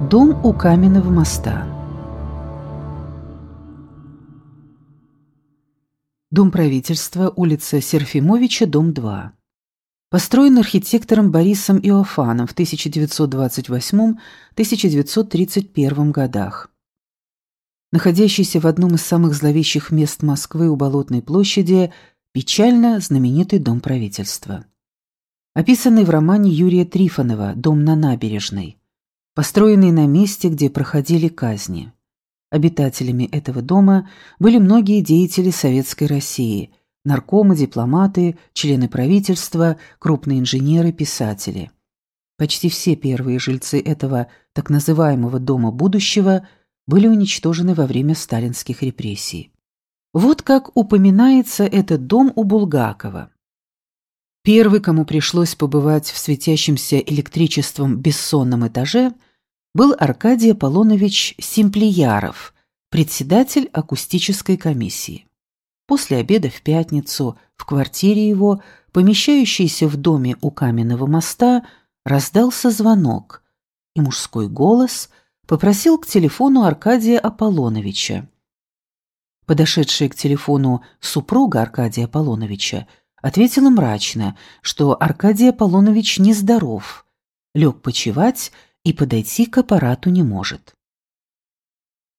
Дом у каменного моста. Дом правительства, улица Серфимовича, дом 2. Построен архитектором Борисом Иофаном в 1928-1931 годах. Находящийся в одном из самых зловещих мест Москвы у Болотной площади, печально знаменитый дом правительства. Описанный в романе Юрия Трифонова «Дом на набережной», построенный на месте, где проходили казни. Обитателями этого дома были многие деятели Советской России, наркомы, дипломаты, члены правительства, крупные инженеры, писатели. Почти все первые жильцы этого так называемого «дома будущего» были уничтожены во время сталинских репрессий. Вот как упоминается этот дом у Булгакова. Первый, кому пришлось побывать в светящемся электричеством бессонном этаже – был Аркадий Аполлонович Симплияров, председатель акустической комиссии. После обеда в пятницу в квартире его, помещающейся в доме у каменного моста, раздался звонок, и мужской голос попросил к телефону Аркадия Аполлоновича. Подошедшая к телефону супруга Аркадия Аполлоновича ответила мрачно, что Аркадий Аполлонович нездоров, лег почевать и подойти к аппарату не может.